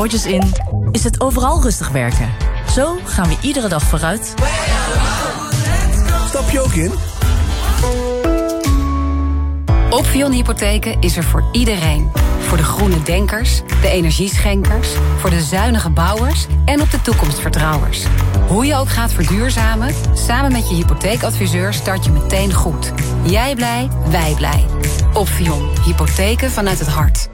oortjes in, is het overal rustig werken. Zo gaan we iedere dag vooruit. Stap je ook in? Opvion Hypotheken is er voor iedereen. Voor de groene denkers, de energieschenkers, voor de zuinige bouwers en op de toekomstvertrouwers. Hoe je ook gaat verduurzamen, samen met je hypotheekadviseur start je meteen goed. Jij blij, wij blij. Opvion, hypotheken vanuit het hart.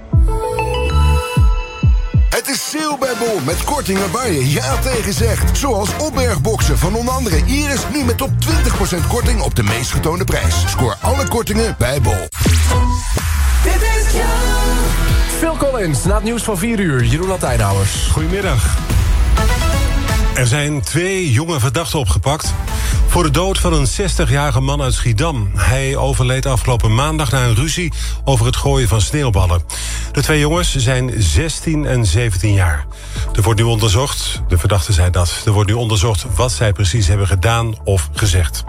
Het is sale bij Bol met kortingen waar je ja tegen zegt. Zoals opbergboxen van onder andere Iris nu met tot 20% korting op de meest getoonde prijs. Scoor alle kortingen bij Bol. Dit is Phil Collins, na het nieuws van 4 uur. Jeroen Latijnhouwers. Goedemiddag. Er zijn twee jonge verdachten opgepakt... voor de dood van een 60-jarige man uit Schiedam. Hij overleed afgelopen maandag na een ruzie over het gooien van sneeuwballen. De twee jongens zijn 16 en 17 jaar. Er wordt nu onderzocht, de verdachten zijn dat... er wordt nu onderzocht wat zij precies hebben gedaan of gezegd.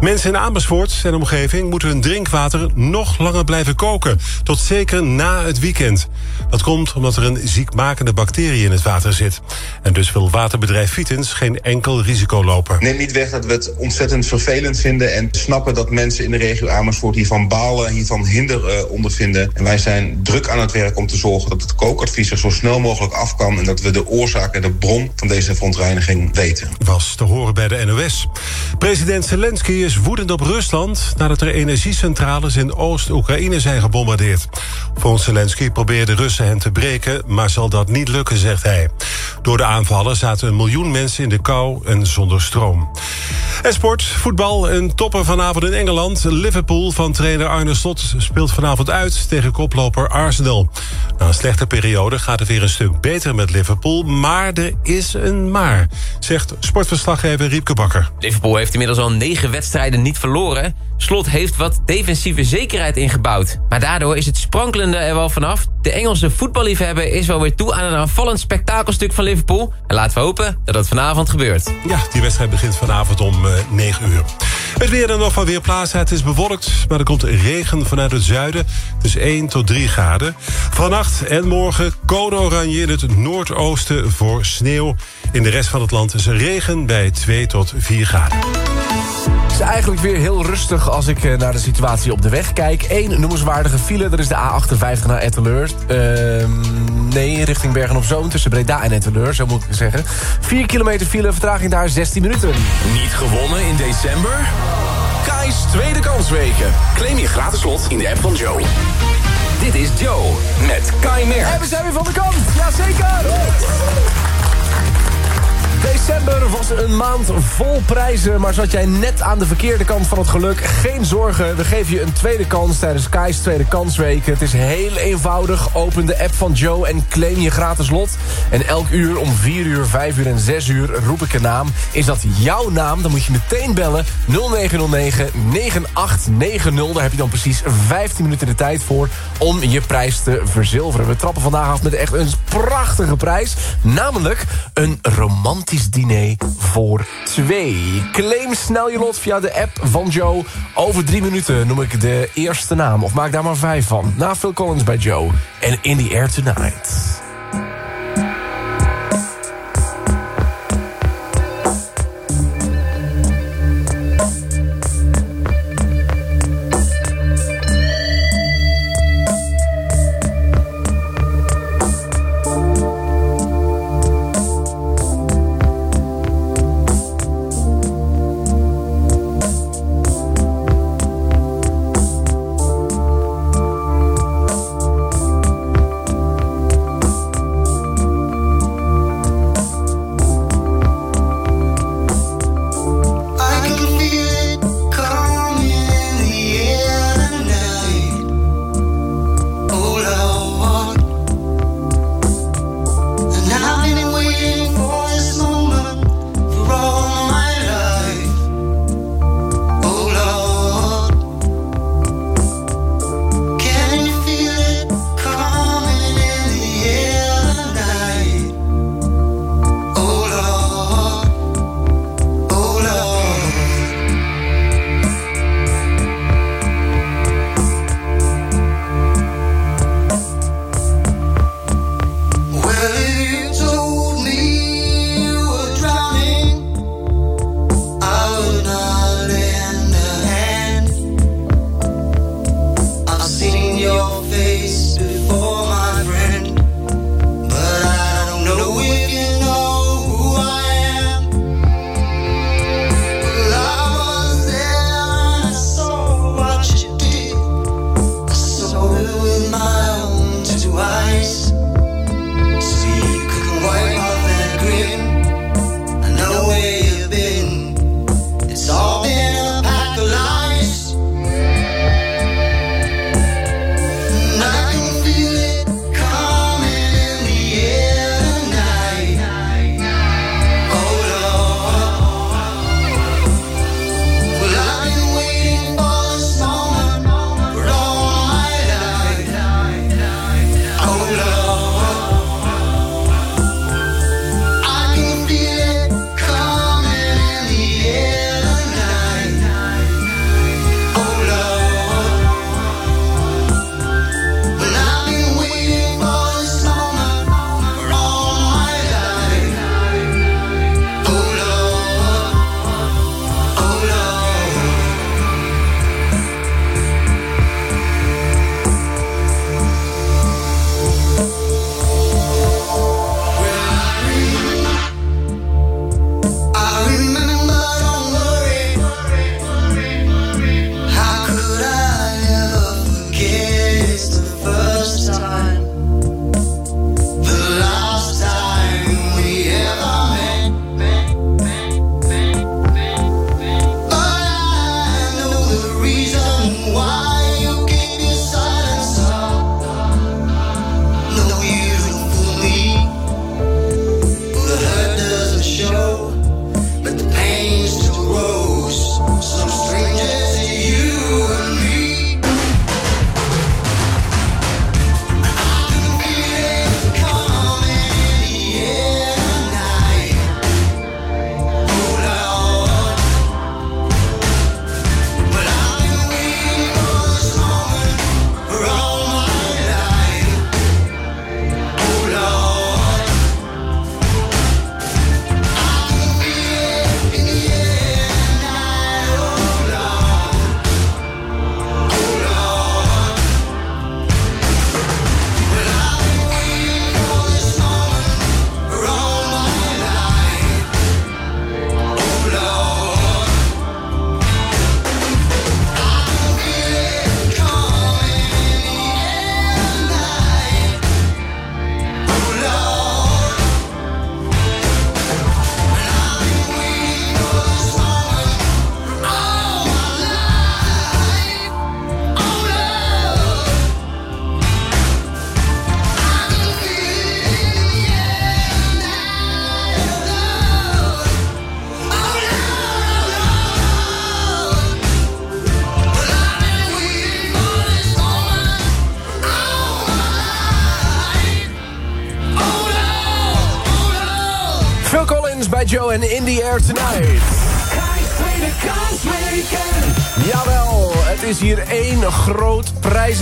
Mensen in Amersfoort en omgeving moeten hun drinkwater nog langer blijven koken. Tot zeker na het weekend. Dat komt omdat er een ziekmakende bacterie in het water zit. En dus wil waterbedrijf Vitens geen enkel risico lopen. Neem niet weg dat we het ontzettend vervelend vinden... en snappen dat mensen in de regio Amersfoort hiervan balen... hiervan hinder uh, ondervinden. En wij zijn druk aan het werk om te zorgen dat het kookadvies er zo snel mogelijk af kan... en dat we de oorzaak en de bron van deze verontreiniging weten. Was te horen bij de NOS. President Zelensky is woedend op Rusland... nadat er energiecentrales in Oost-Oekraïne zijn gebombardeerd. Volgens Zelensky probeerden Russen hen te breken... maar zal dat niet lukken, zegt hij. Door de aanvallen zaten een miljoen mensen in de kou en zonder stroom. En sport, voetbal en topper vanavond in Engeland. Liverpool van trainer Arne Slot speelt vanavond uit... tegen koploper Arsenal. Na een slechte periode gaat het weer een stuk beter met Liverpool... maar er is een maar, zegt sportverslaggever Riepke Bakker. Liverpool heeft inmiddels al negen wedstrijden niet verloren. Slot heeft wat defensieve zekerheid ingebouwd. Maar daardoor is het sprankelende er wel vanaf. De Engelse voetballiefhebber is wel weer toe aan een aanvallend spektakelstuk van Liverpool. En laten we hopen dat dat vanavond gebeurt. Ja, die wedstrijd begint vanavond om uh, 9 uur. Het weer dan nog van Weerplaza. Het is bewolkt, maar er komt regen vanuit het zuiden. Is 1 tot 3 graden. Vannacht en morgen code oranje in het noordoosten voor sneeuw. In de rest van het land is er regen bij 2 tot 4 graden. Het is eigenlijk weer heel rustig als ik naar de situatie op de weg kijk. Eén noemenswaardige file, dat is de A58 naar Etteleur. Uh, nee, richting Bergen-op-Zoom, tussen Breda en Etteleur, zo moet ik zeggen. 4 kilometer file, vertraging daar 16 minuten. Niet gewonnen in december? Kai's tweede kansweken. Claim je gratis slot in de app van Joe. Dit is Joe met Kai Mer. En we zijn weer van de kant, jazeker! December was een maand vol prijzen, maar zat jij net aan de verkeerde kant van het geluk? Geen zorgen, we geven je een tweede kans tijdens Kai's Tweede Kansweek. Het is heel eenvoudig, open de app van Joe en claim je gratis lot. En elk uur om 4 uur, 5 uur en 6 uur roep ik een naam. Is dat jouw naam, dan moet je meteen bellen 0909 9890. Daar heb je dan precies 15 minuten de tijd voor om je prijs te verzilveren. We trappen vandaag af met echt een prachtige prijs. Namelijk een romantisch diner voor twee. Claim snel je lot via de app van Joe. Over drie minuten noem ik de eerste naam. Of maak daar maar vijf van. Na Phil Collins bij Joe. En In the Air Tonight.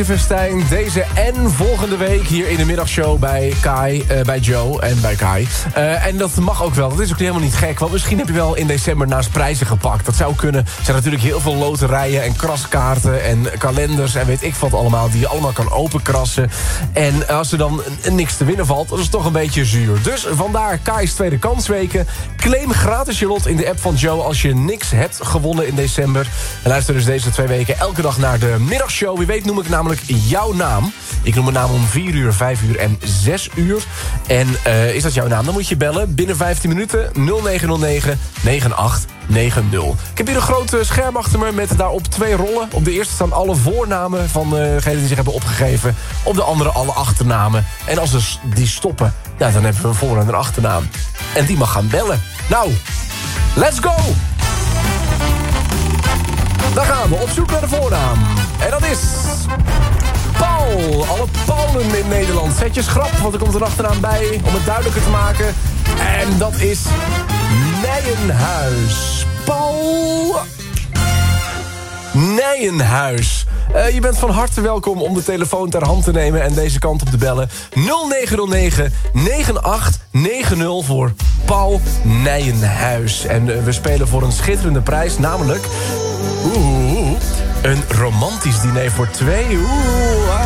Deze en volgende week hier in de middagshow bij Kai, eh, bij Joe en bij Kai. Eh, en dat mag ook wel, dat is ook helemaal niet gek. Want misschien heb je wel in december naast prijzen gepakt. Dat zou kunnen. Er zijn natuurlijk heel veel loterijen en kraskaarten en kalenders... en weet ik wat allemaal, die je allemaal kan openkrassen. En als er dan niks te winnen valt, dat is toch een beetje zuur. Dus vandaar Kai's tweede kansweken. Claim gratis je lot in de app van Joe als je niks hebt gewonnen in december. En luister dus deze twee weken elke dag naar de middagshow. Wie weet noem ik namelijk jouw naam. Ik noem mijn naam om 4 uur, 5 uur en 6 uur. En uh, is dat jouw naam? Dan moet je bellen binnen 15 minuten 0909 9890. Ik heb hier een groot scherm achter me met daarop twee rollen. Op de eerste staan alle voornamen van degenen die zich hebben opgegeven. Op de andere alle achternamen. En als ze die stoppen, ja, dan hebben we een voor- en een achternaam. En die mag gaan bellen. Nou, let's go! Dan gaan we op zoek naar de voornaam. En dat is... Alle Paulen in Nederland. Zet je schrap, want er komt een achternaam bij om het duidelijker te maken. En dat is Nijenhuis. Paul Nijenhuis. Uh, je bent van harte welkom om de telefoon ter hand te nemen... en deze kant op te bellen. 0909 9890 voor Paul Nijenhuis. En uh, we spelen voor een schitterende prijs, namelijk... Oeh, een romantisch diner voor twee. Oeh, ah,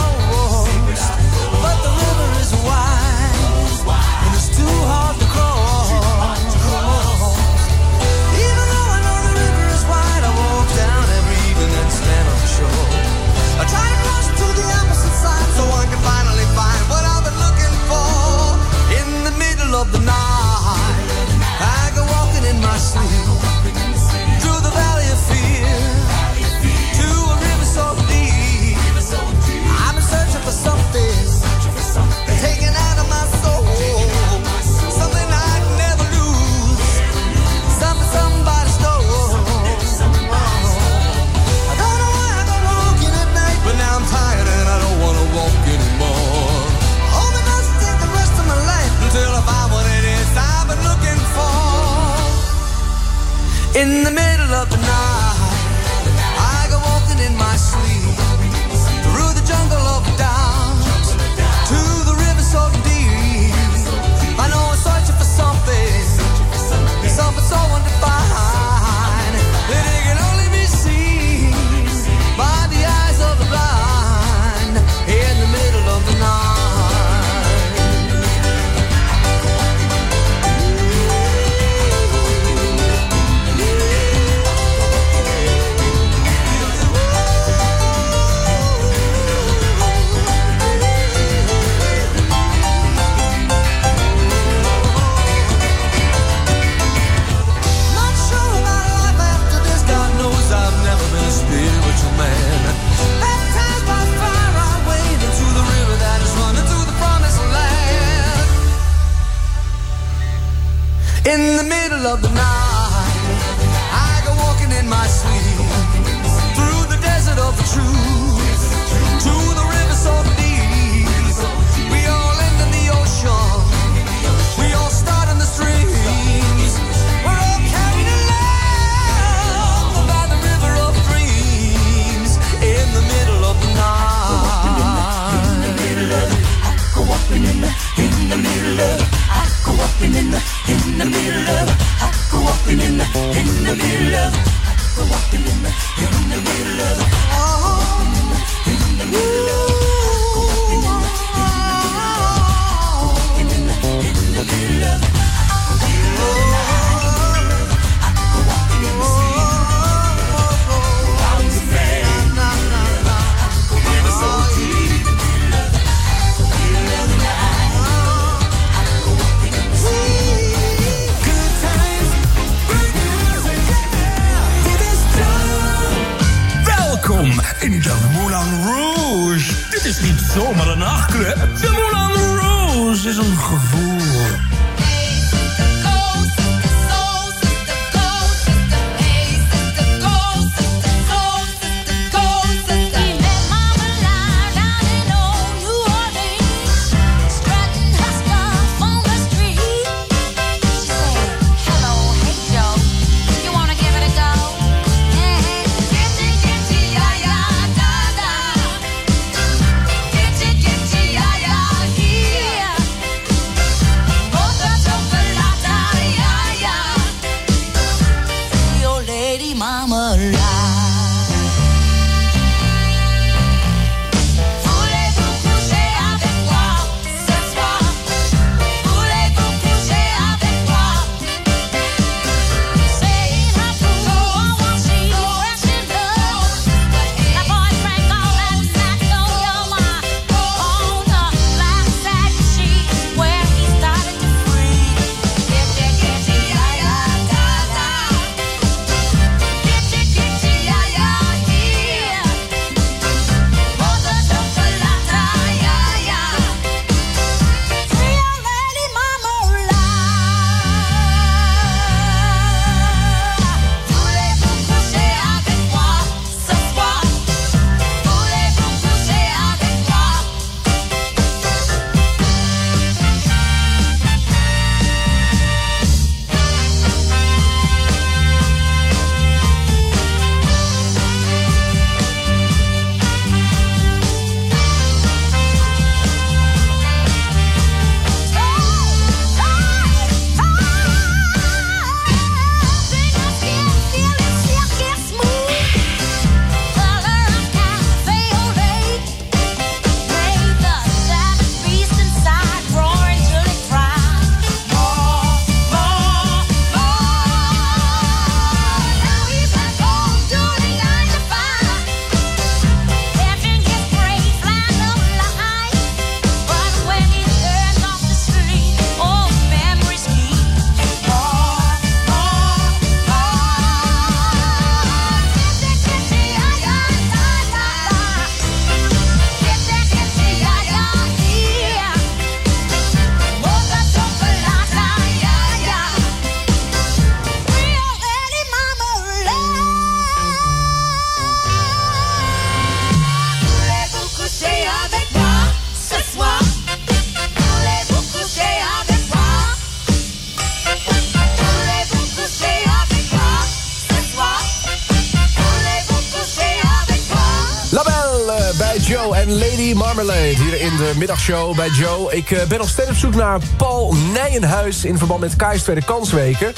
bij Joe. Ik eh, ben nog steeds op zoek naar Paul Nijenhuis... in verband met Kai's Tweede Kansweken.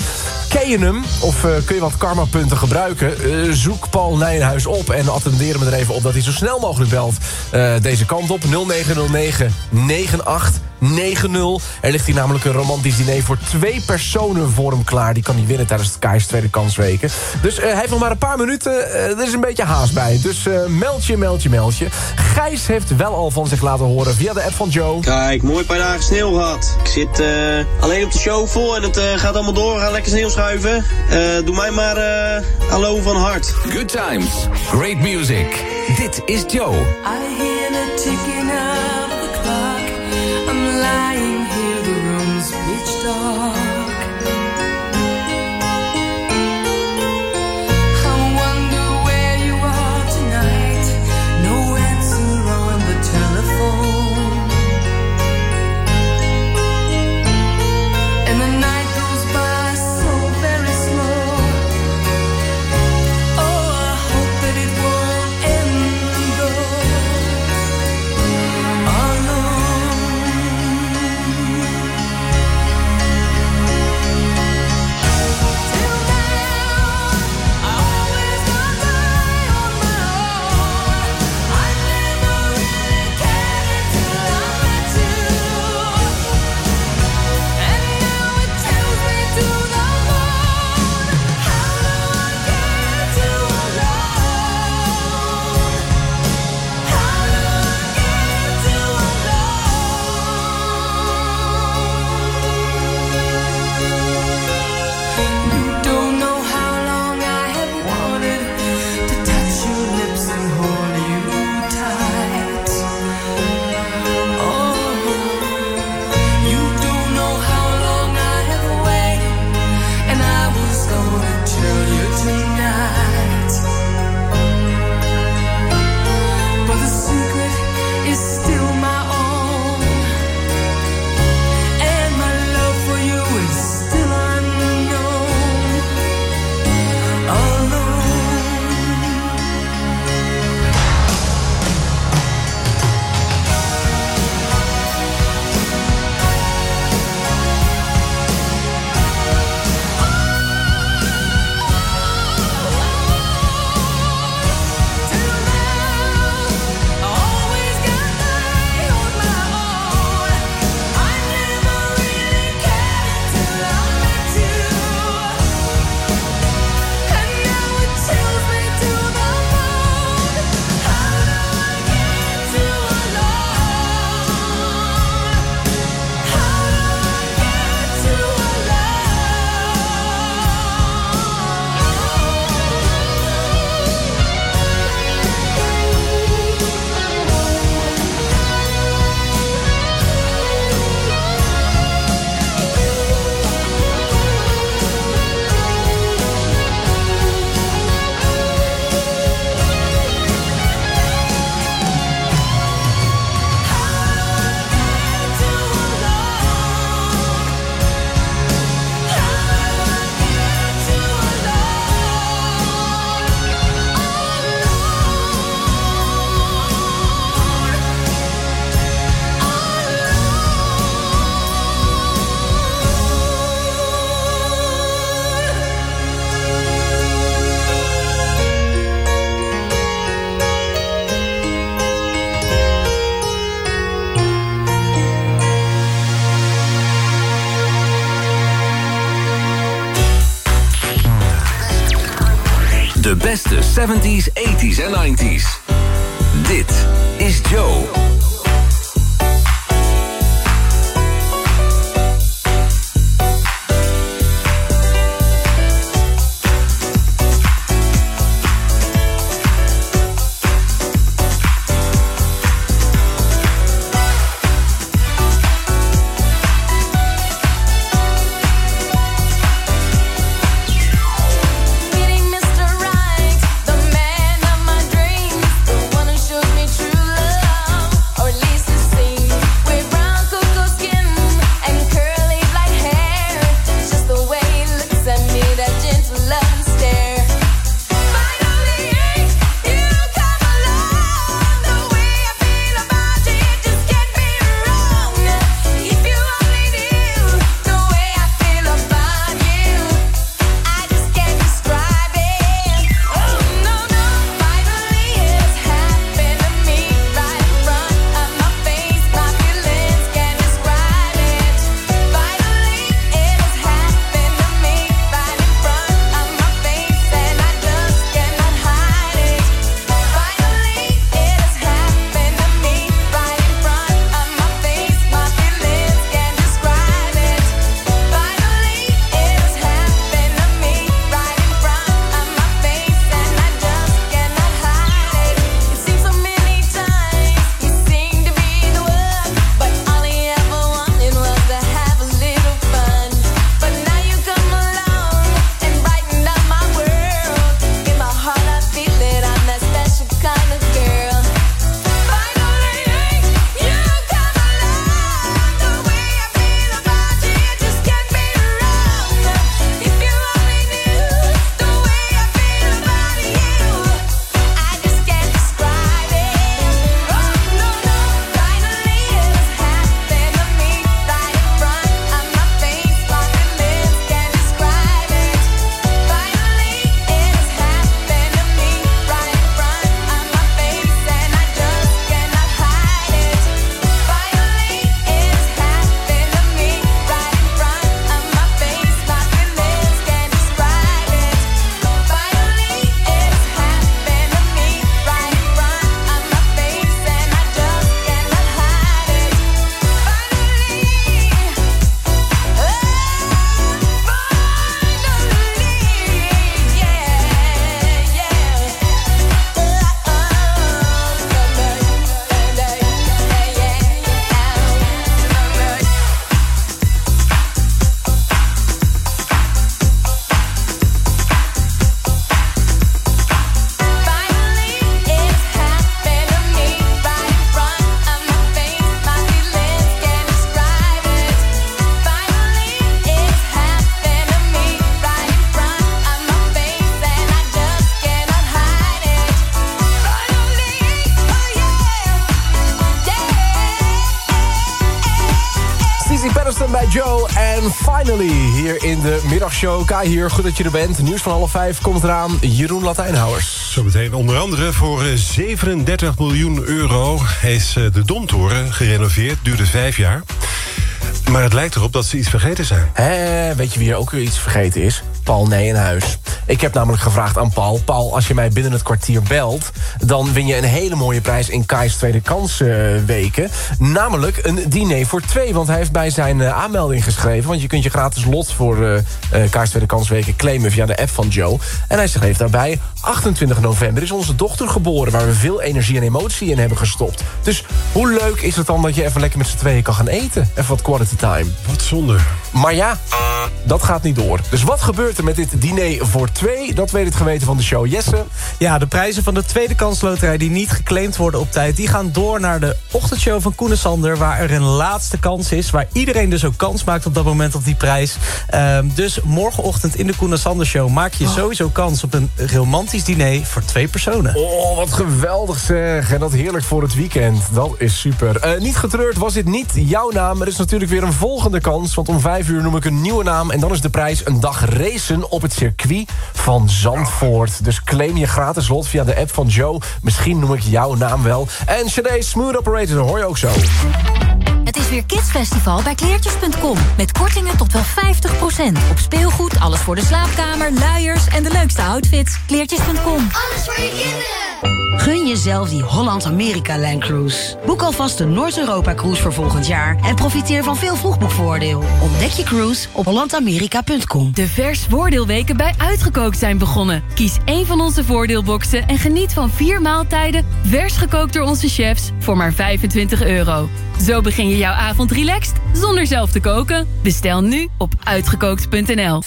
Ken je hem? Of eh, kun je wat karmapunten gebruiken? Eh, zoek Paul Nijenhuis op en attendeer me er even op... dat hij zo snel mogelijk belt deze kant op. 0909 9890. Er ligt hier namelijk een romantisch diner voor twee personen voor hem klaar. Die kan hij winnen tijdens het Kai's Tweede Kansweken. Dus eh, hij heeft nog maar een paar minuten. Eh, er is een beetje haast bij. Dus eh, meld je, meld je, meld je. Gijs heeft wel al van zich laten horen via de app van Joe. Kijk, mooi paar dagen sneeuw gehad. Ik zit eh, alleen op de show vol en het eh, gaat allemaal door. We gaan lekker sneeuw schuiven. Eh, doe mij maar eh hallo van hart. Good times, great music. Dit is Joe. I hear the ticking of De beste 70s, 80s en 90s. Dit is Joe. Hier, goed dat je er bent. Nieuws van half vijf komt eraan. Jeroen Latijnhouwers. Zometeen onder andere voor eh, 37 miljoen euro is eh, de Domtoren gerenoveerd. Duurde vijf jaar. Maar het lijkt erop dat ze iets vergeten zijn. Hé, weet je wie er ook weer iets vergeten is? Paul Nijenhuis. Ik heb namelijk gevraagd aan Paul... Paul, als je mij binnen het kwartier belt... dan win je een hele mooie prijs in Kai's Tweede Kans eh, weken. Namelijk een diner voor twee. Want hij heeft bij zijn eh, aanmelding geschreven... want je kunt je gratis lot voor eh, Kai's Tweede Kans weken claimen... via de app van Joe. En hij schreef daarbij... 28 november is onze dochter geboren... waar we veel energie en emotie in hebben gestopt. Dus hoe leuk is het dan dat je even lekker met z'n tweeën kan gaan eten? Even wat quality time. Wat zonde. Maar ja, dat gaat niet door. Dus wat gebeurt er met dit diner voor twee? Dat weet het geweten van de show. Jesse? Ja, de prijzen van de tweede kansloterij die niet geclaimd worden op tijd... die gaan door naar de ochtendshow van Koen en Sander... waar er een laatste kans is. Waar iedereen dus ook kans maakt op dat moment op die prijs. Ehm, dus morgenochtend in de Koen en Sander show... maak je sowieso kans op een romantisch diner voor twee personen. Oh, wat geweldig zeg. En dat heerlijk voor het weekend. Dat is super. Eh, niet getreurd, was dit niet jouw naam? Er is natuurlijk weer een volgende kans. Want om vijf uur noem ik een nieuwe naam. En dan is de prijs een dag racen op het circuit van Zandvoort. Dus claim je gratis lot via de app van Joe. Misschien noem ik jouw naam wel. En Shade Smooth Operator, dat hoor je ook zo. Het is is weer Kidsfestival bij kleertjes.com. Met kortingen tot wel 50%. Op speelgoed, alles voor de slaapkamer, luiers en de leukste outfits. Kleertjes.com. Alles voor je kinderen. Gun jezelf die Holland-Amerika-lijncruise. Boek alvast de Noord-Europa-cruise voor volgend jaar... en profiteer van veel vroegboekvoordeel. Ontdek je cruise op hollandamerika.com. De vers voordeelweken bij Uitgekookt zijn begonnen. Kies één van onze voordeelboxen en geniet van vier maaltijden... vers gekookt door onze chefs voor maar 25 euro. Zo begin je jouw avond relaxed zonder zelf te koken. Bestel nu op uitgekookt.nl.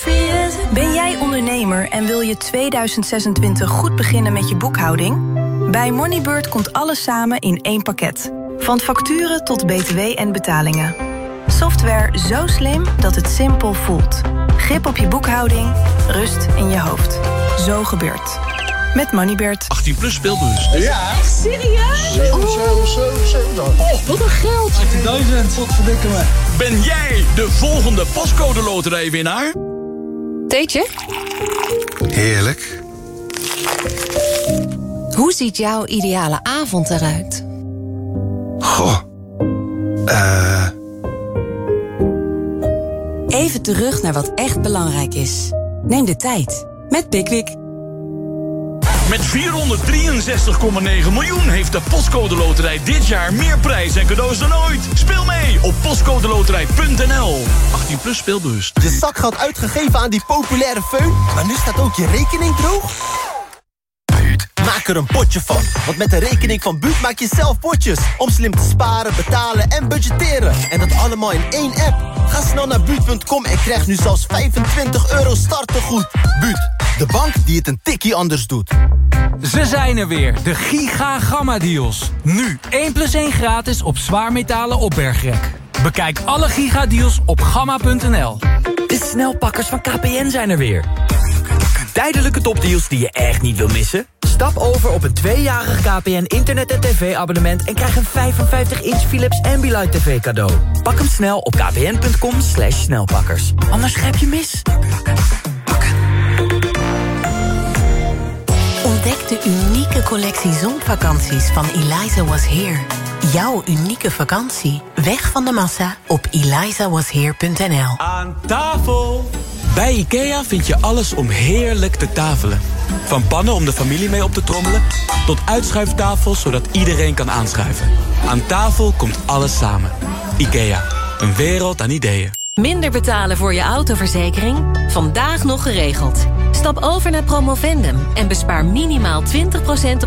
Ben jij ondernemer en wil je 2026 goed beginnen met je boekhouding? Bij Moneybird komt alles samen in één pakket. Van facturen tot btw en betalingen. Software zo slim dat het simpel voelt. Grip op je boekhouding, rust in je hoofd. Zo gebeurt. Met Moneybird. 18 plus speelbus. Ja. serieus? 7, 7, 7, 7. Oh, wat een geld. 18.000. Wat verdikken me. Ben jij de volgende pascode loterijwinnaar? Theetje? Heerlijk. Hoe ziet jouw ideale avond eruit? Goh. Eh... Even terug naar wat echt belangrijk is. Neem de tijd met Pickwick. Met 463,9 miljoen heeft de Postcode Loterij dit jaar meer prijs en cadeaus dan ooit. Speel mee op postcodeloterij.nl. 18 plus speelbewust. Je zak gaat uitgegeven aan die populaire föhn, maar nu staat ook je rekening droog? Maak er een potje van, want met de rekening van Buut maak je zelf potjes. Om slim te sparen, betalen en budgetteren. En dat allemaal in één app. Ga snel naar Buut.com en krijg nu zelfs 25 euro startegoed. Buut, de bank die het een tikkie anders doet. Ze zijn er weer, de Giga Gamma Deals. Nu 1 plus 1 gratis op zwaarmetalen opbergrek. Bekijk alle Giga Deals op gamma.nl. De snelpakkers van KPN zijn er weer. Tijdelijke topdeals die je echt niet wil missen? Stap over op een tweejarig KPN internet- en tv-abonnement... en krijg een 55-inch Philips Ambilight TV cadeau. Pak hem snel op kpn.com slash snelpakkers. Anders grijp je mis. Ontdek de unieke collectie zonvakanties van Eliza Was Here. Jouw unieke vakantie. Weg van de massa op elizawasheer.nl Aan tafel! Bij IKEA vind je alles om heerlijk te tafelen. Van pannen om de familie mee op te trommelen... tot uitschuiftafels zodat iedereen kan aanschuiven. Aan tafel komt alles samen. IKEA, een wereld aan ideeën. Minder betalen voor je autoverzekering? Vandaag nog geregeld. Stap over naar Promovendum en bespaar minimaal 20%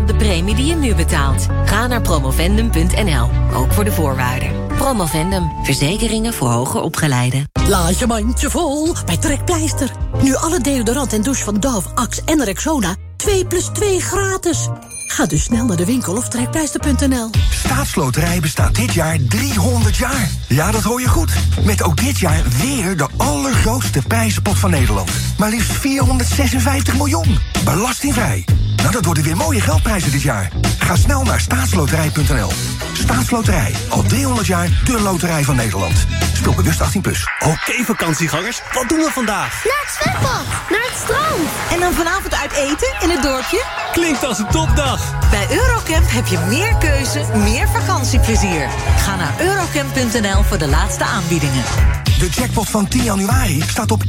op de premie die je nu betaalt. Ga naar promovendum.nl, ook voor de voorwaarden. Promovendum, verzekeringen voor hoger opgeleiden. Laat je mandje vol bij Trekpleister. Nu alle deodorant en douche van Dove, Axe en Rexona 2 plus 2 gratis. Ga dus snel naar de winkel of trekpleister.nl. Staatsloterij bestaat dit jaar 300 jaar. Ja, dat hoor je goed. Met ook dit jaar weer de allergrootste prijzenpot van Nederland. Maar liefst 456 miljoen. Belastingvrij. Nou, dat worden weer mooie geldprijzen dit jaar. Ga snel naar staatsloterij.nl. Staatsloterij. Al 300 jaar de loterij van Nederland. Speel bewust 18+. Plus. Oké vakantiegangers, wat doen we vandaag? Naar het zwembad, naar het strand. En dan vanavond uit eten in het dorpje? Klinkt als een topdag. Bij Eurocamp heb je meer keuze, meer vakantieplezier. Ga naar eurocamp.nl voor de laatste aanbiedingen. De jackpot van 10 januari staat op 11,1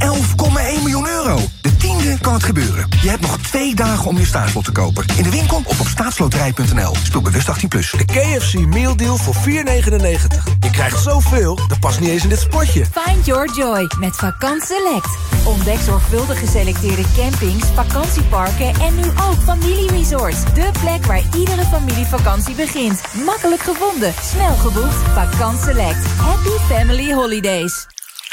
miljoen euro. De tiende kan het gebeuren. Je hebt nog twee dagen om je staatslot te kopen. In de winkel of op staatsloterij.nl. Speel bewust 18+. Plus. De KFC Meal Deal voor 4,99. Je krijgt zoveel, dat past niet eens in dit spotje. Find your joy met Vakant Select. Ontdek zorgvuldig geselecteerde campings, vakantieparken en nu ook familieresorts. De plek waar iedere familievakantie begint. Makkelijk gevonden, snel geboekt. Vakant Select. Happy Family Holidays.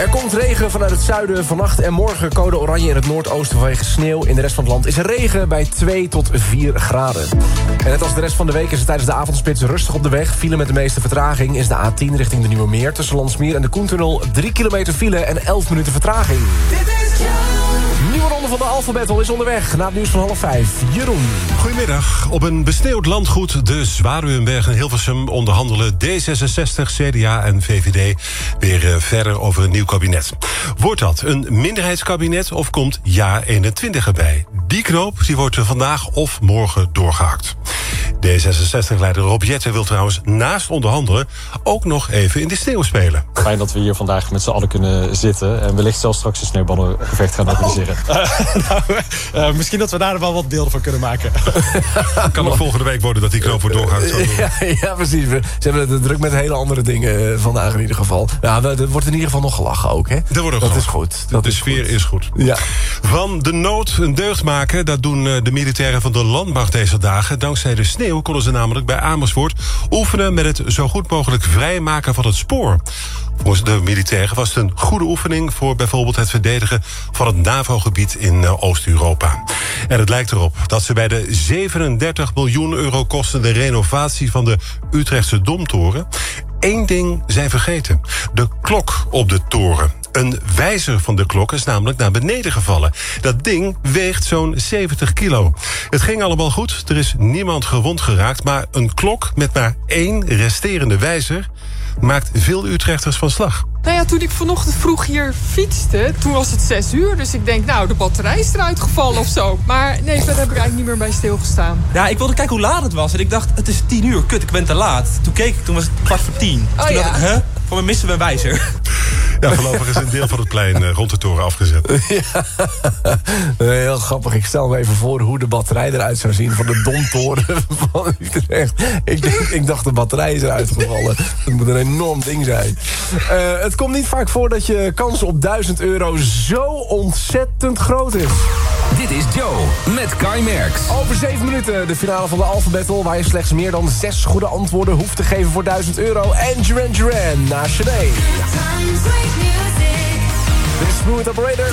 Er komt regen vanuit het zuiden vannacht en morgen code oranje in het noordoosten vanwege sneeuw. In de rest van het land is er regen bij 2 tot 4 graden. En net als de rest van de week is het tijdens de avondspits rustig op de weg. File met de meeste vertraging is de A10 richting de Nieuwe Meer... tussen Landsmeer en de Koentunnel 3 kilometer file en 11 minuten vertraging. Nieuwe ronde van de Alpha Battle is onderweg. Na het nieuws van half 5. Jeroen. Goedemiddag. Op een besneeuwd landgoed, de Zwaluwenberg in Hilversum... onderhandelen D66, CDA en VVD weer eh, verder over een nieuw kabinet. Wordt dat een minderheidskabinet of komt jaar 21 erbij? Die knoop die wordt vandaag of morgen doorgehakt. D66-leider Rob Jetten wil trouwens naast onderhandelen... ook nog even in de sneeuw spelen. Fijn dat we hier vandaag met z'n allen kunnen zitten... en wellicht zelfs straks een sneeuwballengevecht gaan organiseren. nou, eh, misschien dat we daar wel wat beelden van kunnen maken. kan nog volgende week worden dat die knoop wordt doorgehakt. Ja, ja, precies. We- Ze hebben het druk met hele andere dingen eh, vandaag in ieder geval. Ja, we- er wordt in ieder geval nog gelachen ook, hè? Er wordt ook dat is goed. Dat de sfeer is goed. Ja. Van de nood een deugd maken, dat doen eh, de militairen van de landmacht deze dagen. Dankzij de sneeuw konden ze namelijk bij Amersfoort oefenen met het zo goed mogelijk vrijmaken van het spoor. Volgens de militairen was het een goede oefening voor bijvoorbeeld het verdedigen van het NAVO-gebied in eh, Oost-Europa. En het lijkt erop dat ze bij de 37 miljoen euro kostende renovatie van de Utrechtse Domtoren één ding zijn vergeten. De klok op de toren. Een wijzer van de klok is namelijk naar beneden gevallen. Dat ding weegt zo'n 70 kilo. Het ging allemaal goed, er is niemand gewond geraakt... maar een klok met maar één resterende wijzer... maakt veel Utrechters van slag. Nou ja, toen ik vanochtend vroeg hier fietste, toen was het zes uur. Dus ik denk, nou, de batterij is eruit gevallen of zo. Maar nee, daar heb ik eigenlijk niet meer bij stilgestaan. Ja, ik wilde kijken hoe laat het was. En ik dacht, het is tien uur. Kut, ik ben te laat. Toen keek ik, toen was het kwart voor tien. Oh, toen ja. dacht ik, huh? Voor mij missen we een wijzer. Ja, voorlopig is een deel van het plein eh, rond de toren afgezet. Eh, Heel grappig. Ik stel me even voor hoe de batterij eruit zou zien... van de domtoren van Utrecht. Ik, denk, ik dacht de batterij is eruit gevallen. Dat moet een enorm ding zijn. Eh, het komt niet vaak voor dat je kans op 1000 euro zo ontzettend groot is. Dit is Joe met Kai Merks. Over 7 minuten de finale van de Alpha Battle... waar je slechts meer dan 6 goede antwoorden hoeft te geven voor 1000 euro. En Duran Duran naar Sinead. Dit is Smooth Operator.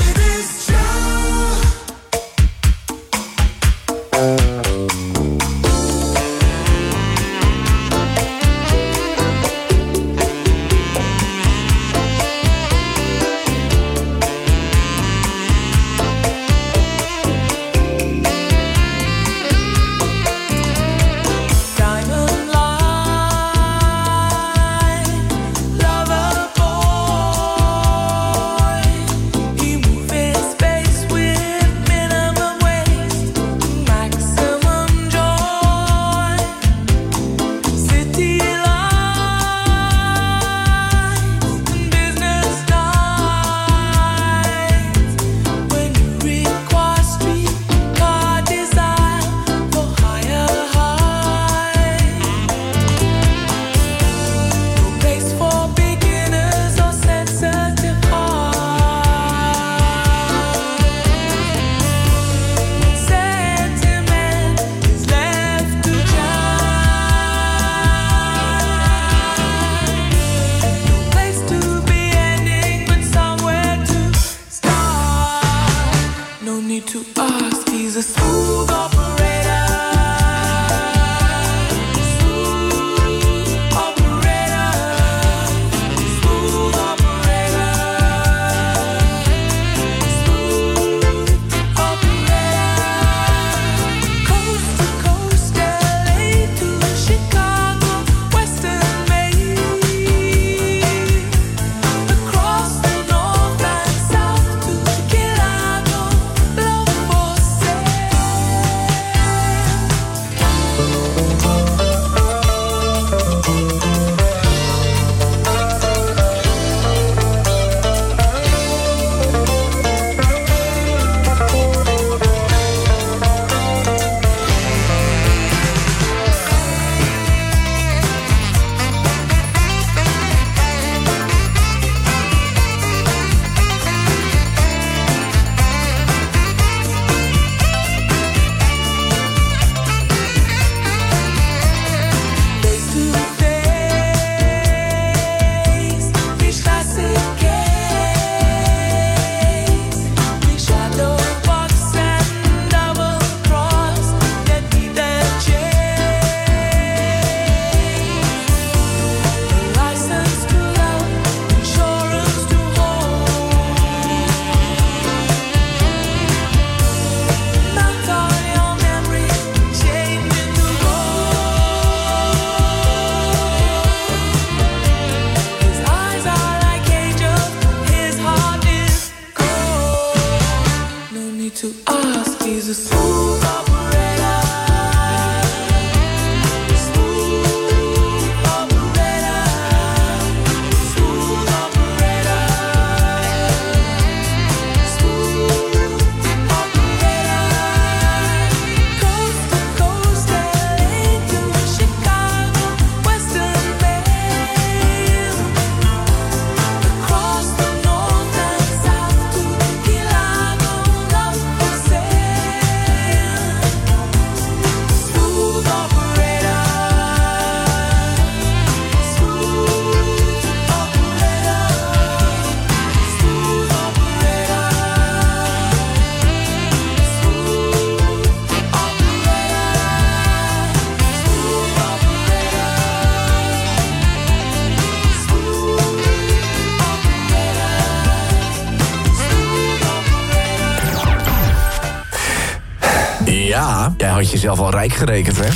had je zelf al rijk gerekend, hè?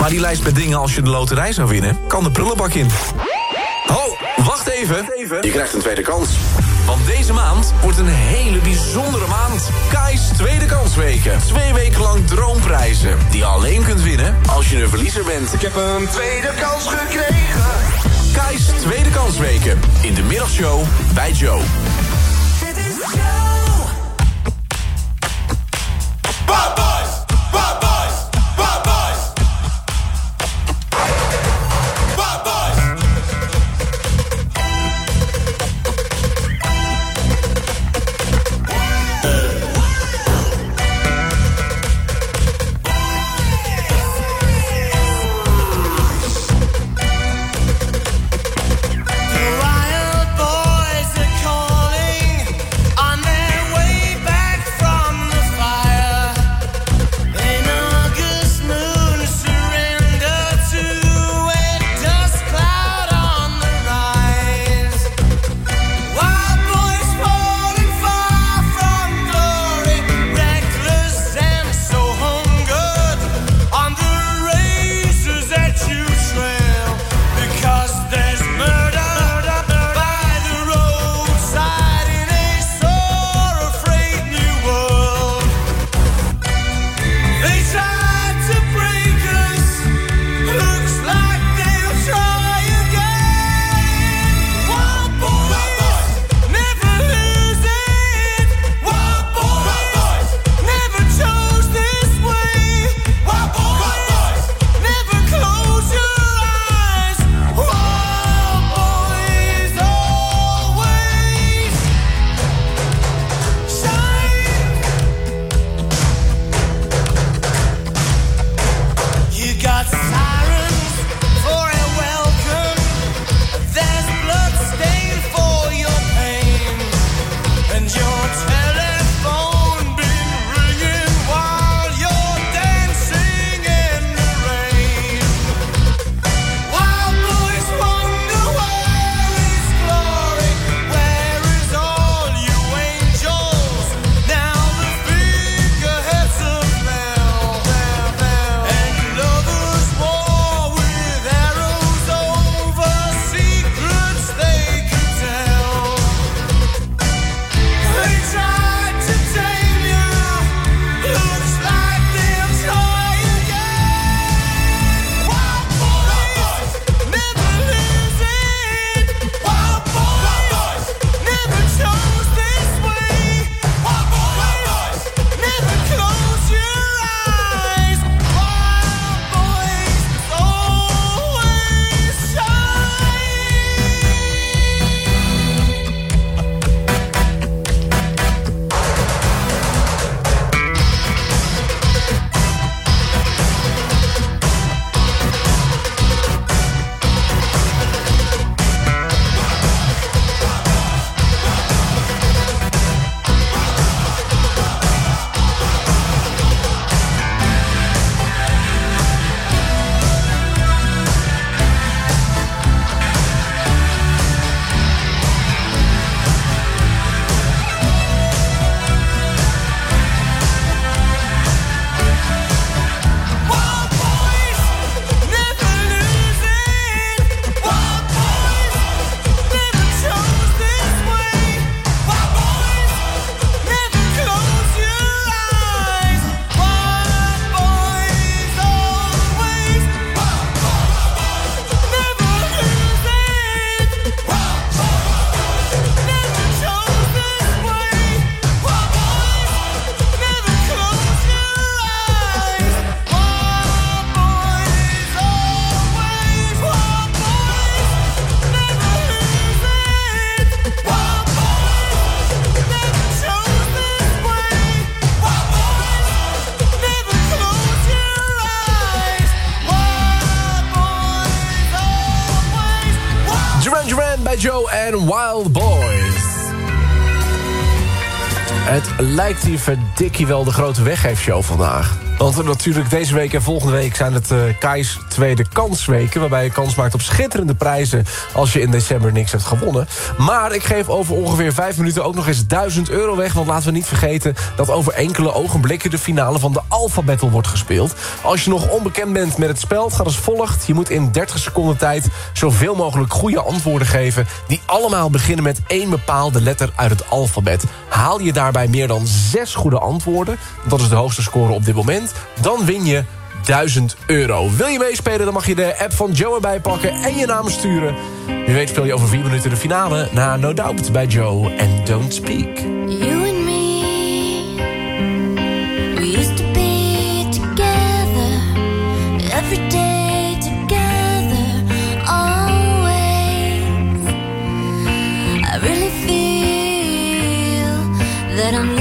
Maar die lijst met dingen als je de loterij zou winnen, kan de prullenbak in. Oh, wacht even. Je krijgt een tweede kans. Want deze maand wordt een hele bijzondere maand. Kai's Tweede Kansweken. Twee weken lang droomprijzen. Die je alleen kunt winnen als je een verliezer bent. Ik heb een tweede kans gekregen. Kai's Tweede Kansweken. In de middagshow bij Joe. en Wild Boys. Het lijkt hier verdikkie wel de grote weggeefshow vandaag. Want natuurlijk deze week en volgende week zijn het eh Kai's tweede kansweken... waarbij je kans maakt op schitterende prijzen... als je in december niks hebt gewonnen. Maar ik geef over ongeveer vijf minuten ook nog eens 1000 euro weg... want laten we niet vergeten dat over enkele ogenblikken... de finale van de Alpha Battle wordt gespeeld. Als je nog onbekend bent met het spel, gaat als volgt. Je moet in 30 seconden tijd zoveel mogelijk goede antwoorden geven... die allemaal beginnen met één bepaalde letter uit het alfabet. Haal je daarbij meer dan zes goede antwoorden... dat is de hoogste score op dit moment... dan win je 1000 euro. Wil je meespelen, dan mag je de app van Joe erbij pakken... en je naam sturen. Wie weet speel je over vier minuten de finale... na No Doubt bij Joe en Don't Speak. You and me, we used to be together every day that I'm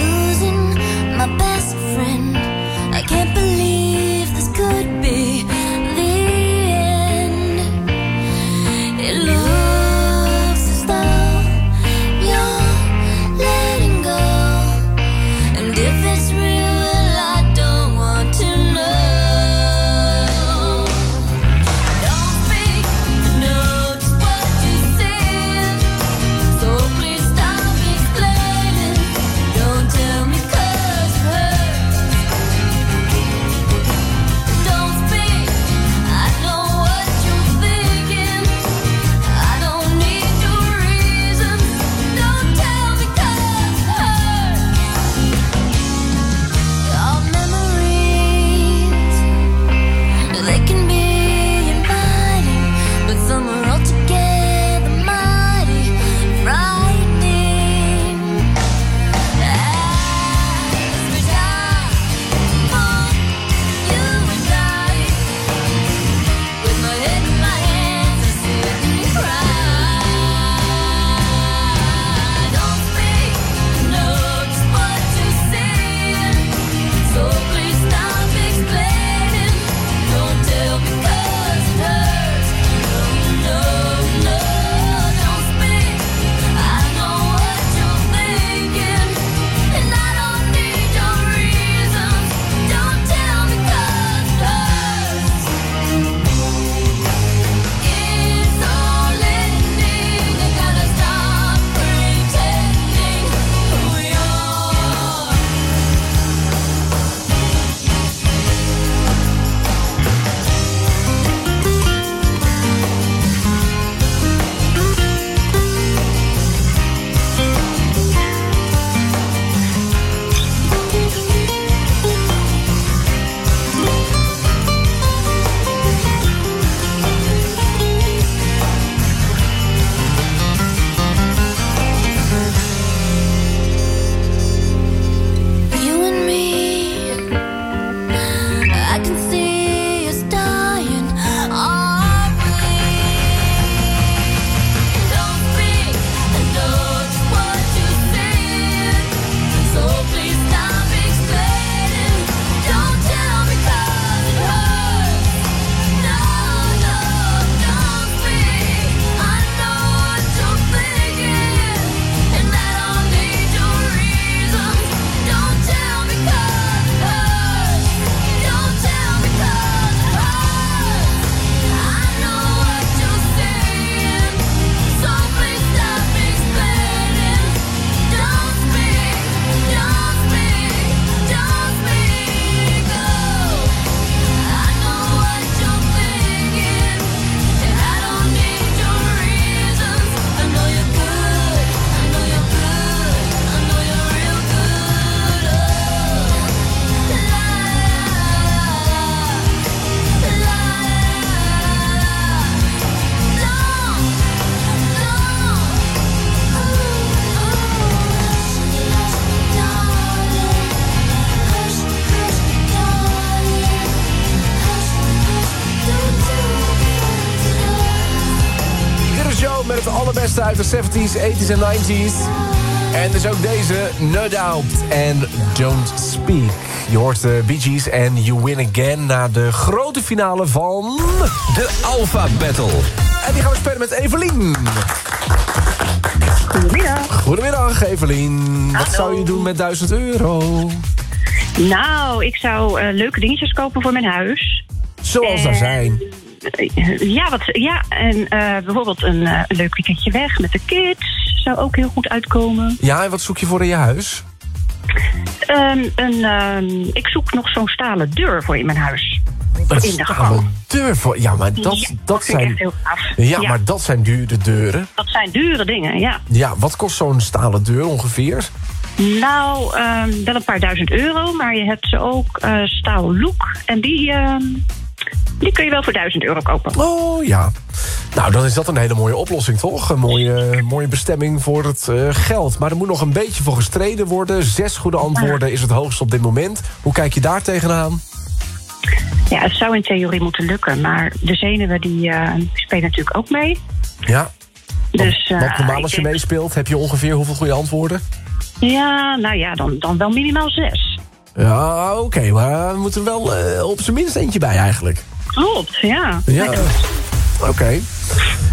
70s, 80s en 90s. En dus ook deze, No Doubt en Don't Speak. Je hoort de Bee Gees en You Win Again... na de grote finale van... De Alpha Battle. En die gaan we spelen met Evelien. Goedemiddag. Goedemiddag, Evelien. Wat zou je doen met 1000 euro? Nou, ik zou eh, leuke dingetjes kopen voor mijn huis. Zoals er zijn. Ja, wat, ja en eh, bijvoorbeeld een, eh, een leuk weekendje weg met de kids. Zou ook heel goed uitkomen. Ja, en wat zoek je voor in je huis? Ehm, een, ehm, ik zoek nog zo'n stalen deur voor in mijn huis. Een in de gang. stalen deur voor... Ja, maar dat, Ja, dat zijn... echt heel gaaf. Ja, Ja. maar dat zijn dure deuren. Dat zijn dure dingen, ja. Ja, wat kost zo'n stalen deur ongeveer? Nou, ehm, wel een paar duizend euro, maar je hebt ze ook eh staal look. En die, die kun je wel voor duizend euro kopen. Oh ja. Nou, dan is dat een hele mooie oplossing, toch? Een mooie, mooie bestemming voor het eh, geld. Maar er moet nog een beetje voor gestreden worden. Zes goede antwoorden is het hoogst op dit moment. Hoe kijk je daar tegenaan? Ja, het zou in theorie moeten lukken, maar de zenuwen die eh, spelen natuurlijk ook mee. Ja. Dus, eh, Want normaal als je meespeelt, heb je ongeveer hoeveel goede antwoorden? Ja, nou ja, dan, dan wel minimaal zes. Ja, oké, maar we moeten wel op zijn minst eentje bij eigenlijk. Klopt, ja. Ja, oké.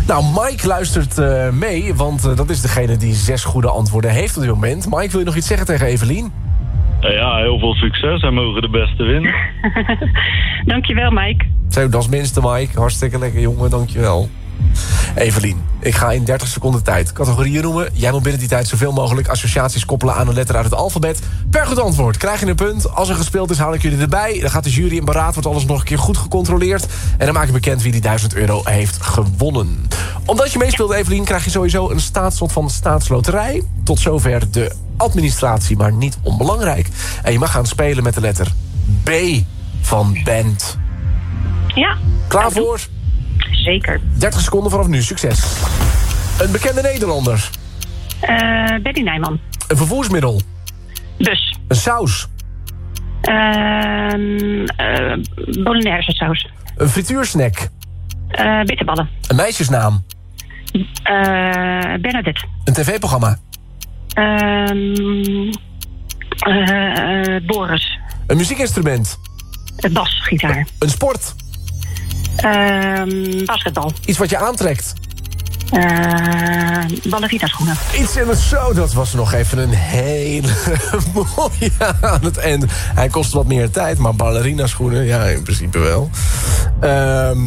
Nou, Mike luistert eh, mee, want eh, dat is degene die zes goede antwoorden heeft op dit moment. Mike, wil je nog iets zeggen tegen Evelien? Ja, heel veel succes en mogen de beste winnen. Dankjewel, Mike. Zo, dat is minste, Mike. Hartstikke lekker, jongen, dankjewel. Evelien, ik ga in 30 seconden tijd categorieën noemen. Jij moet binnen die tijd zoveel mogelijk associaties koppelen aan een letter uit het alfabet. Per goed antwoord krijg je een punt. Als er gespeeld is, haal ik jullie erbij. Dan gaat de jury in beraad, wordt alles nog een keer goed gecontroleerd. En dan maak ik bekend wie die 1000 euro heeft gewonnen. Omdat je meespeelt, Evelien, krijg je sowieso een staatslot van de staatsloterij. Tot zover de administratie, maar niet onbelangrijk. En je mag gaan spelen met de letter B van band. Ja. Klaar voor? Zeker. 30 seconden vanaf nu, succes. Een bekende Nederlander. Eh Betty Nijman. Een vervoersmiddel. Bus. Een saus. Ehm eh Bolognese saus. Een frituursnack. Eh bitterballen. Een meisjesnaam. Eh Bernadette. Een tv-programma. Ehm eh, eh, Boris. Een muziekinstrument. Eh, Basgitaar. Een sport. Ehm basketbal. Iets wat je aantrekt. Eh ballerina schoenen. Iets in het zo, dat was nog even een hele mooie aan het eind. Hij kost wat meer tijd, maar ballerina schoenen, ja, in principe wel. Ehm,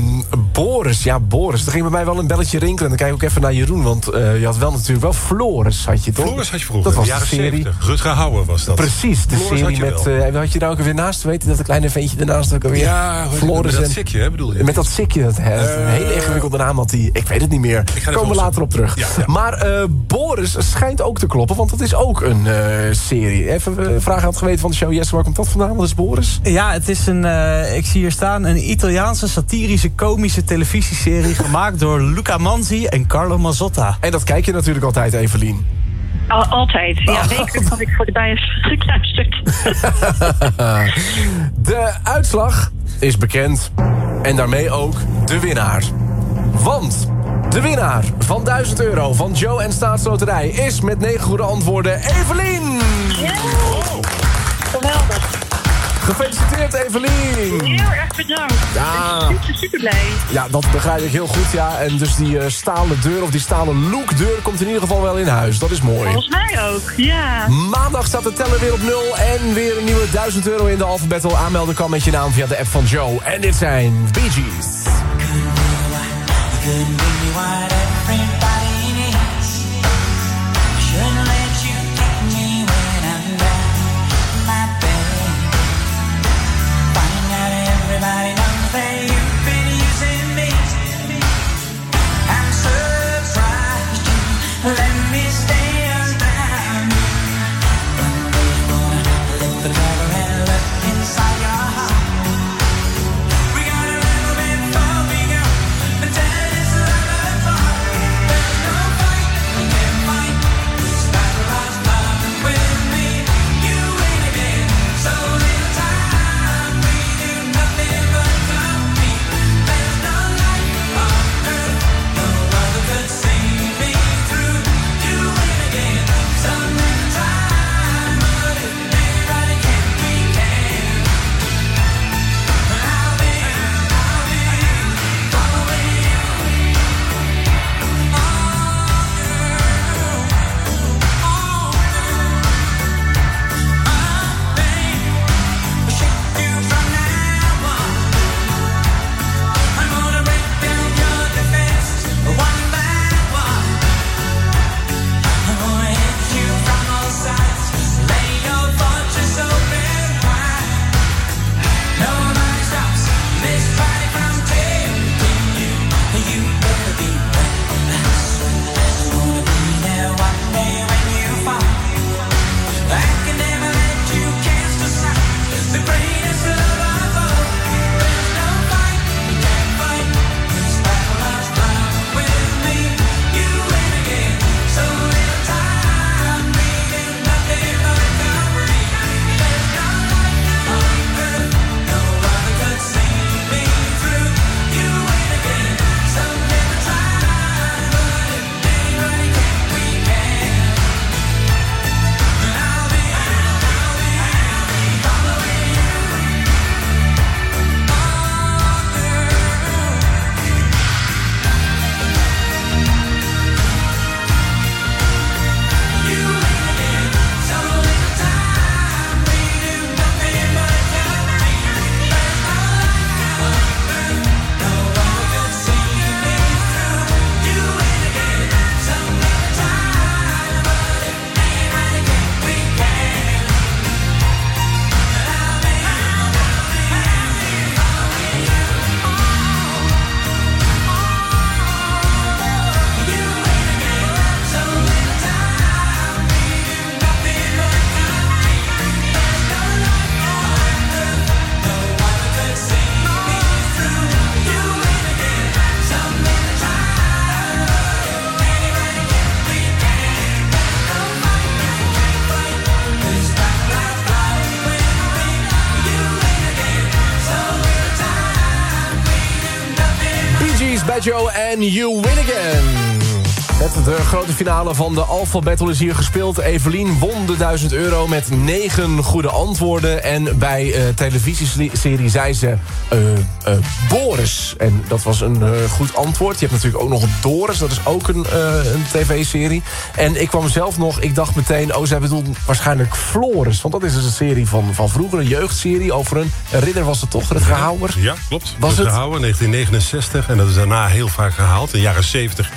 Boris, ja, Boris. Er ging bij mij wel een belletje rinkelen. Dan kijk ik ook even naar Jeroen, want eh, je had wel natuurlijk wel Floris, had je toch? Floris had je vroeger, Dat was de serie. 70. Rutger Hauer was dat. Precies, de Floris serie had met... eh had je daar ook weer naast, weet je, dat kleine ventje ernaast ook alweer? Ja, het? Met dat sikje, hè, bedoel je? Met dat sikje, dat, een hele ingewikkelde naam had hij. Ik weet het niet meer. ga Daar even komen we later op terug. Maar eh, Boris schijnt ook te kloppen, want dat is ook een eh, serie. Even een vraag aan het geweten van de show. Jesse, waar komt dat vandaan? Wat is Boris? Ja, het is een, eh, ik zie hier staan, een Italiaanse satirische komische televisieserie gemaakt door Luca Manzi en Carlo Mazzotta. En dat kijk je natuurlijk altijd, Evelien. Al, altijd. Ja, wekelijks had ik voor de bijen gekluisterd. De uitslag is bekend. En daarmee ook de winnaar. Want de winnaar van 1000 euro van Joe en Staatsloterij... is met 9 goede antwoorden Evelien! Geweldig. Gefeliciteerd, Evelien! Heel erg bedankt. Ja. Ik ben super, blij. Ja, dat begrijp ik heel goed, ja. En dus die eh, stalen deur of die stalen lookdeur komt in ieder geval wel in huis. Dat is mooi. Volgens mij ook, ja. Maandag staat de teller weer op nul en weer een nieuwe 1000 euro in de Battle. Aanmelden kan met je naam via de app van Joe. En dit zijn Bee Gees. And make me wide Joe en You Win finale van de Alpha Battle is hier gespeeld. Evelien won de 1000 euro met 9 goede antwoorden. En bij uh, televisieserie zei ze uh, uh, Boris. En dat was een goed antwoord. Je hebt natuurlijk ook nog Doris. Dat is ook een, een tv-serie. En ik kwam zelf nog, ik dacht meteen... oh, zij bedoelt waarschijnlijk Floris. Want dat is dus een serie van, van vroeger, een jeugdserie... over een, een ridder was het toch, Rutger Hauer? Ja, klopt. Was het? Rutger Hauer, 1969. En dat is daarna heel vaak gehaald. In de jaren 70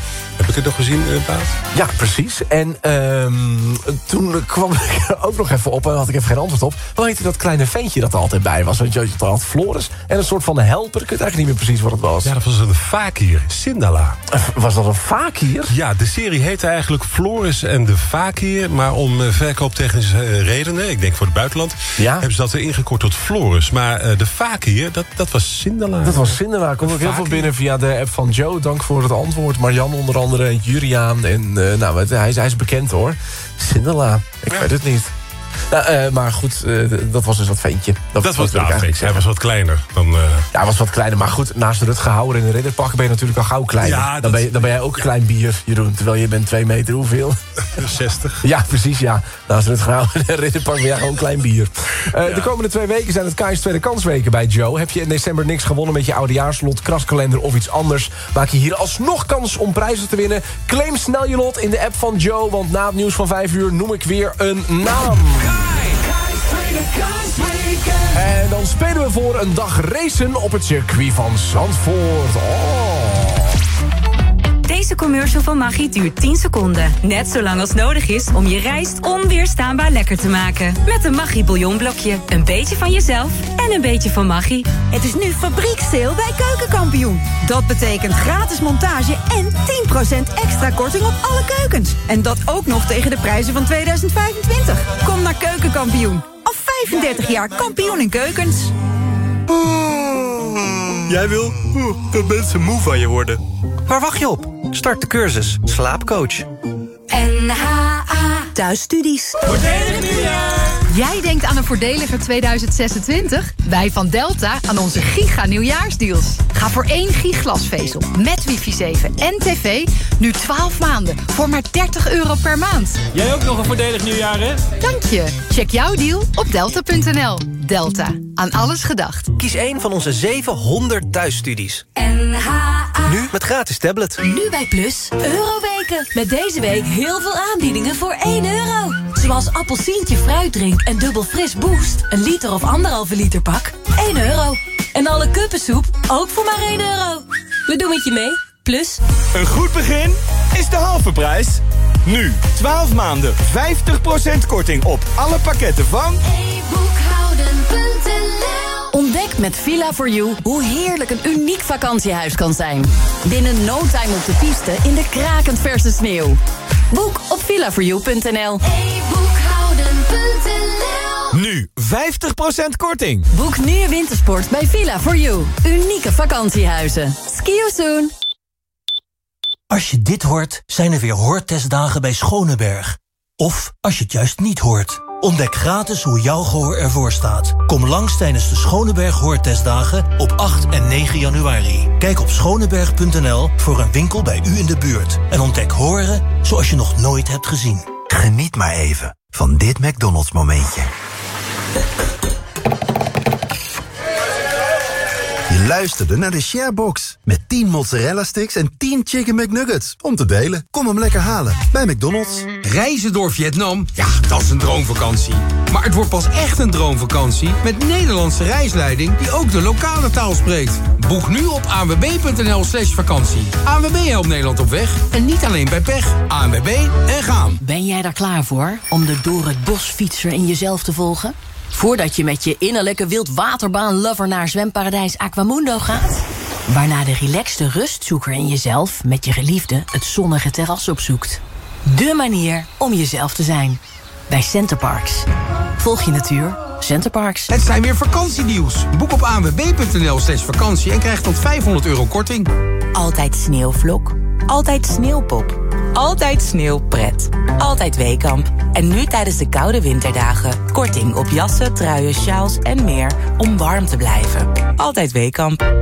heb het nog gezien, uh, Baas? Ja, precies. En um, toen kwam ik ook nog even op... en had ik even geen antwoord op. Hoe heette dat kleine ventje dat er altijd bij was? Want je had Floris en een soort van helper. Ik weet eigenlijk niet meer precies wat het was. Ja, dat was een fakir, Sindala. Was dat een fakir? Ja, de serie heette eigenlijk Floris en de fakir. Maar om uh, verkooptechnische redenen, ik denk voor het buitenland... Ja? hebben ze dat er ingekort tot Floris. Maar de fakir, dat, dat was Sindala. Dat was Sindala. Komt ook heel veel binnen via de app van Joe. Dank voor het antwoord. Marjan onder andere en Juriaan. En uh, nou, hij is, hij is bekend hoor. Sindela. Ik ja. weet het niet. Nou, uh, maar goed, uh, dat was dus dat ventje. Dat, dat was nou, Hij was wat kleiner dan... Ja, hij was wat kleiner. Maar goed, naast het gehouden in de ridderpak ben je natuurlijk al gauw kleiner. Ja, dat... dan, ben je, dan ben jij ook een klein bier, Jeroen. Terwijl je bent twee meter hoeveel? 60. Ja, precies, ja. Naast het gehouden in de ridderpak ben jij gewoon een klein bier. De komende twee weken zijn het Kai's tweede kansweken bij Joe. Heb je in december niks gewonnen met je oudejaarslot, kraskalender of iets anders... maak je hier alsnog kans om prijzen te winnen. Claim snel je lot in de app van Joe, want na het nieuws van 5 uur noem ik weer een naam. En dan spelen we voor een dag racen op het circuit van Zandvoort. Oh. Deze commercial van Maggi duurt 10 seconden. Net zo lang als nodig is om je rijst onweerstaanbaar lekker te maken. Met een Maggi bouillonblokje. Een beetje van jezelf en een beetje van Maggi. Het is nu fabrieksteel bij Keukenkampioen. Dat betekent gratis montage en 10% extra korting op alle keukens. En dat ook nog tegen de prijzen van 2025. Kom naar Keukenkampioen. Al 35 jaar kampioen in keukens. Jij wil dat mensen moe van je worden. Waar wacht je op? Start de cursus Slaapcoach. NHA Thuisstudies. Voordelig nieuwjaar! Jij denkt aan een voordeliger 2026? Wij van Delta aan onze giga nieuwjaarsdeals. Ga voor één giglasvezel met wifi 7 en tv nu 12 maanden voor maar 30 euro per maand. Jij ook nog een voordelig nieuwjaar, hè? Dank je. Check jouw deal op delta.nl. Delta. Aan alles gedacht. Kies één van onze 700 thuisstudies. NHA. Nu met gratis tablet. Nu bij Plus, Euroweken. Met deze week heel veel aanbiedingen voor 1 euro. Zoals appelsientje fruitdrink en dubbel fris boost. Een liter of anderhalve liter pak. 1 euro. En alle kuppensoep ook voor maar 1 euro. We doen het je mee. Plus. Een goed begin is de halve prijs. Nu, 12 maanden, 50% korting op alle pakketten van... Ontdek met Villa4You hoe heerlijk een uniek vakantiehuis kan zijn. Binnen no time op de piste in de krakend verse sneeuw. Boek op villa4you.nl. Nu 50% korting. Boek nu wintersport bij Villa4You. Unieke vakantiehuizen. Ski you soon. Als je dit hoort, zijn er weer hoortestdagen bij Schoneberg. Of als je het juist niet hoort... Ontdek gratis hoe jouw gehoor ervoor staat. Kom langs tijdens de Schoneberg Hoortestdagen op 8 en 9 januari. Kijk op schoneberg.nl voor een winkel bij u in de buurt. En ontdek horen zoals je nog nooit hebt gezien. Geniet maar even van dit McDonald's momentje. Je luisterde naar de Sharebox. Met 10 mozzarella sticks en 10 chicken McNuggets. Om te delen. Kom hem lekker halen bij McDonald's. Reizen door Vietnam? Ja, dat is een droomvakantie. Maar het wordt pas echt een droomvakantie met Nederlandse reisleiding die ook de lokale taal spreekt. Boek nu op anwb.nl slash vakantie. ANWB helpt Nederland op weg en niet alleen bij pech. ANWB en gaan. Ben jij daar klaar voor om de door het bos fietser in jezelf te volgen? Voordat je met je innerlijke wildwaterbaan-lover naar zwemparadijs Aquamundo gaat? Waarna de relaxte rustzoeker in jezelf met je geliefde het zonnige terras opzoekt. De manier om jezelf te zijn. Bij Centerparks. Volg je natuur. Centerparks. Het zijn weer vakantiedeals. Boek op anwb.nl slash vakantie en krijg tot 500 euro korting. Altijd sneeuwvlok. Altijd sneeuwpop. Altijd sneeuwpret. Altijd Weekamp. En nu tijdens de koude winterdagen. Korting op jassen, truien, sjaals en meer om warm te blijven. Altijd Weekamp.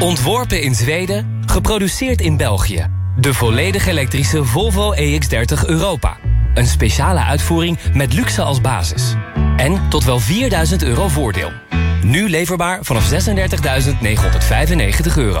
Ontworpen in Zweden Geproduceerd in België. De volledig elektrische Volvo EX30 Europa. Een speciale uitvoering met luxe als basis. En tot wel 4000 euro voordeel. Nu leverbaar vanaf 36.995 euro.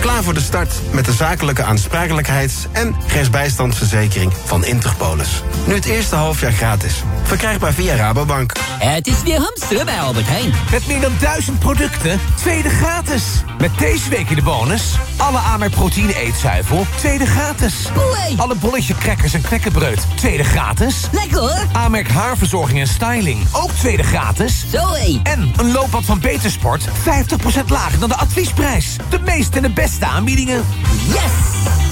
Klaar voor de start met de zakelijke aansprakelijkheids- en rechtsbijstandsverzekering van Interpolis. Nu het eerste halfjaar gratis. Verkrijgbaar via Rabobank. Het is weer hamsteren bij Albert Heijn. Met meer dan duizend producten, tweede gratis. Met deze week in de bonus... alle Amerk proteïne eetzuivel, tweede gratis. Alle bolletje crackers en knekkenbreud, tweede gratis. Lekker hoor. Amerk haarverzorging en styling, ook tweede gratis. Zoé. En een looppad van Betersport, 50% lager dan de adviesprijs. De meeste en beste aanbiedingen. Yes!